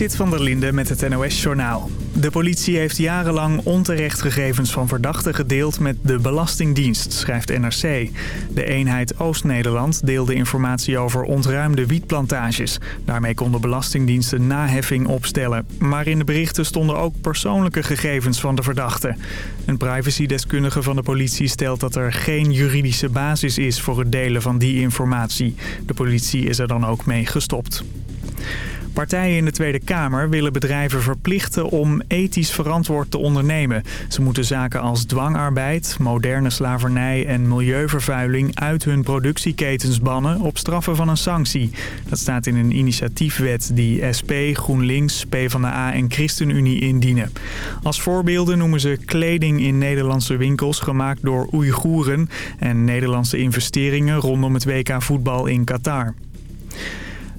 Zit van der Linde met het NOS-journaal. De politie heeft jarenlang onterecht gegevens van verdachten gedeeld met de Belastingdienst, schrijft NRC. De eenheid Oost-Nederland deelde informatie over ontruimde wietplantages. Daarmee konden belastingdiensten naheffing opstellen. Maar in de berichten stonden ook persoonlijke gegevens van de verdachten. Een privacydeskundige van de politie stelt dat er geen juridische basis is voor het delen van die informatie. De politie is er dan ook mee gestopt. Partijen in de Tweede Kamer willen bedrijven verplichten om ethisch verantwoord te ondernemen. Ze moeten zaken als dwangarbeid, moderne slavernij en milieuvervuiling uit hun productieketens bannen op straffen van een sanctie. Dat staat in een initiatiefwet die SP, GroenLinks, PvdA en ChristenUnie indienen. Als voorbeelden noemen ze kleding in Nederlandse winkels gemaakt door Oeigoeren en Nederlandse investeringen rondom het WK voetbal in Qatar.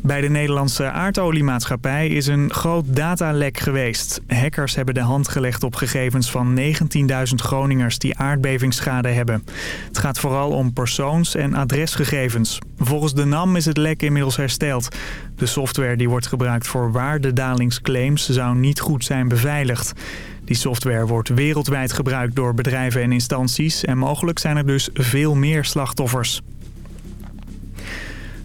Bij de Nederlandse aardoliemaatschappij is een groot datalek geweest. Hackers hebben de hand gelegd op gegevens van 19.000 Groningers die aardbevingsschade hebben. Het gaat vooral om persoons- en adresgegevens. Volgens de NAM is het lek inmiddels hersteld. De software die wordt gebruikt voor waardedalingsclaims zou niet goed zijn beveiligd. Die software wordt wereldwijd gebruikt door bedrijven en instanties... en mogelijk zijn er dus veel meer slachtoffers.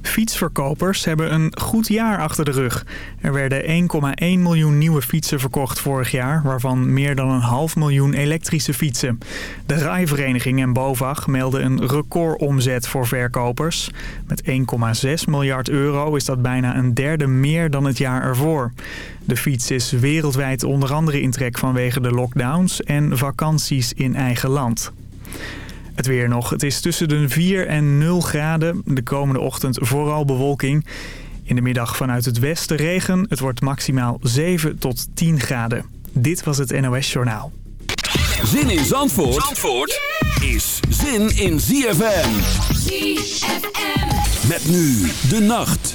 Fietsverkopers hebben een goed jaar achter de rug. Er werden 1,1 miljoen nieuwe fietsen verkocht vorig jaar... waarvan meer dan een half miljoen elektrische fietsen. De rijvereniging en BOVAG melden een recordomzet voor verkopers. Met 1,6 miljard euro is dat bijna een derde meer dan het jaar ervoor. De fiets is wereldwijd onder andere in trek vanwege de lockdowns... en vakanties in eigen land. Het weer nog. Het is tussen de 4 en 0 graden. De komende ochtend vooral bewolking. In de middag vanuit het westen regen. Het wordt maximaal 7 tot 10 graden. Dit was het NOS Journaal. Zin in Zandvoort, Zandvoort is zin in ZFM. ZFM. Met nu de nacht.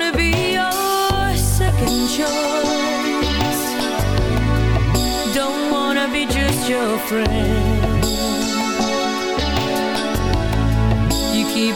just your friend. You keep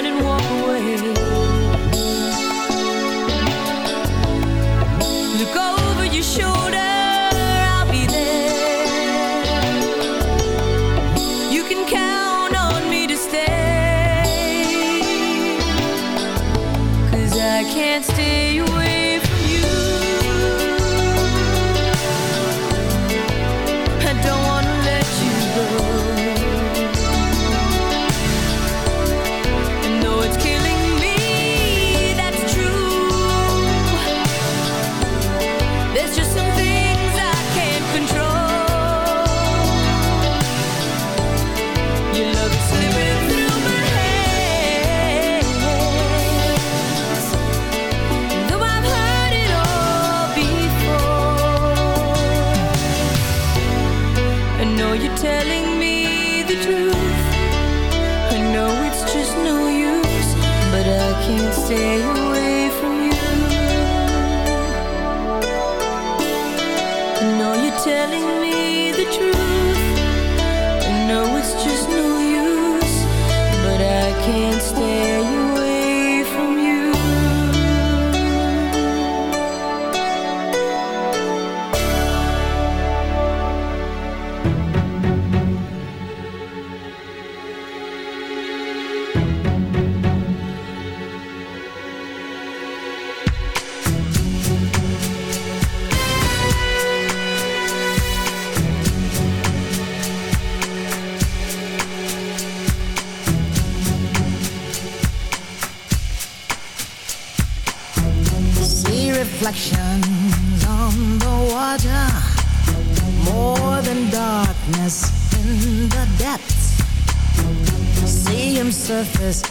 but a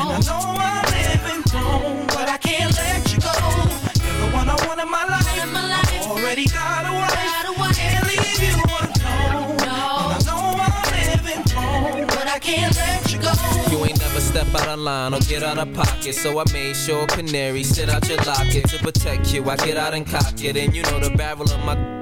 I know I'm living wrong, but I can't let you go. You're the one I want in my life. Already got a wife. Can't leave you alone. And I know I'm living wrong, but I can't let you go. You ain't never step out of line or get out of pocket. So I made sure canary sit out your locket to protect you. I get out and cock it, and you know the barrel of my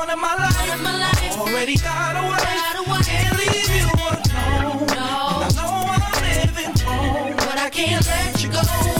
One I want in my life. Already got a wife. Can't leave you alone. And I know I'm living wrong, but I can't let you go.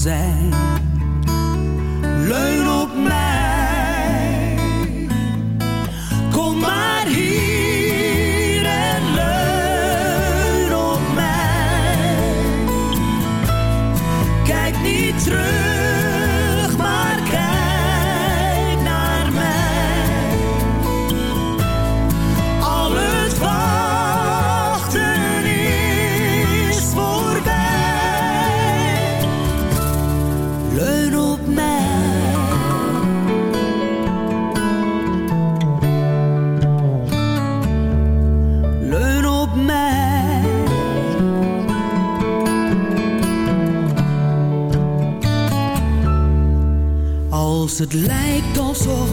quiser. het lijkt alsof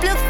плюс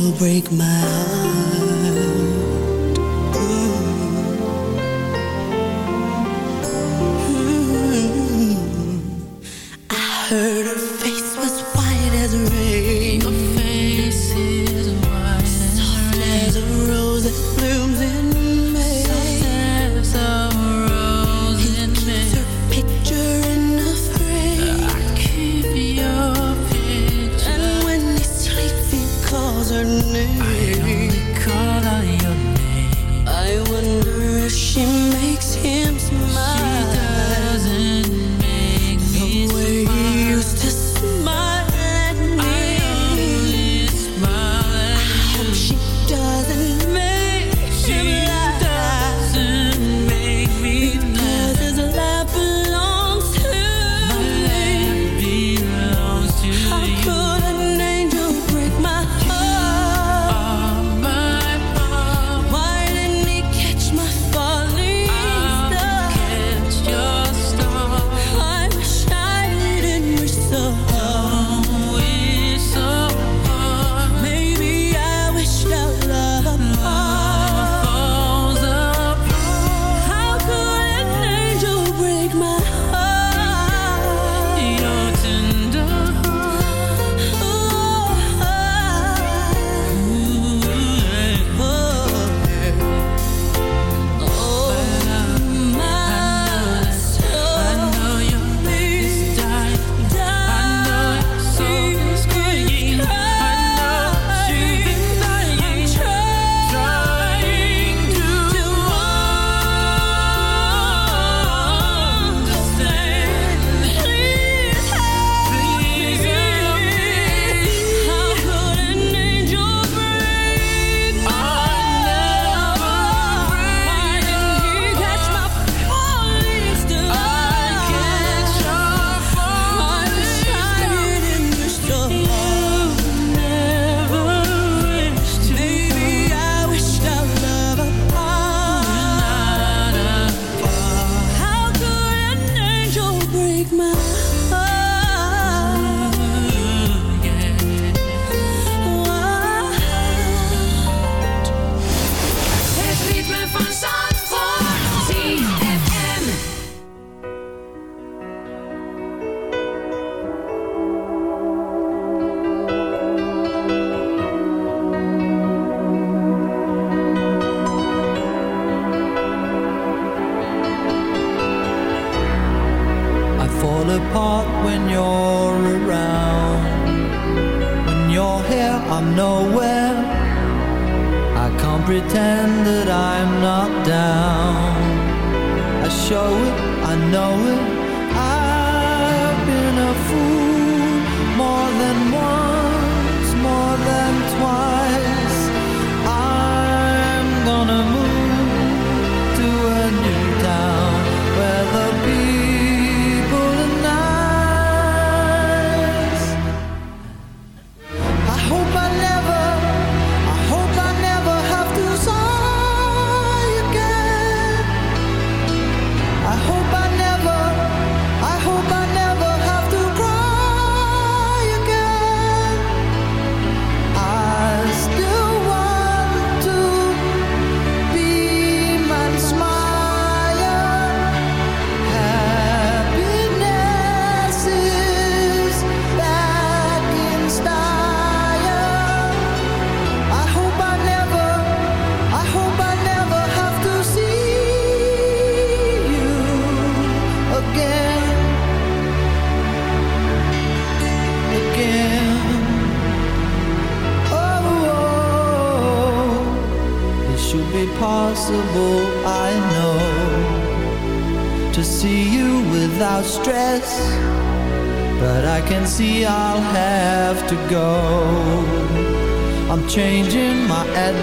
again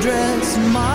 dress my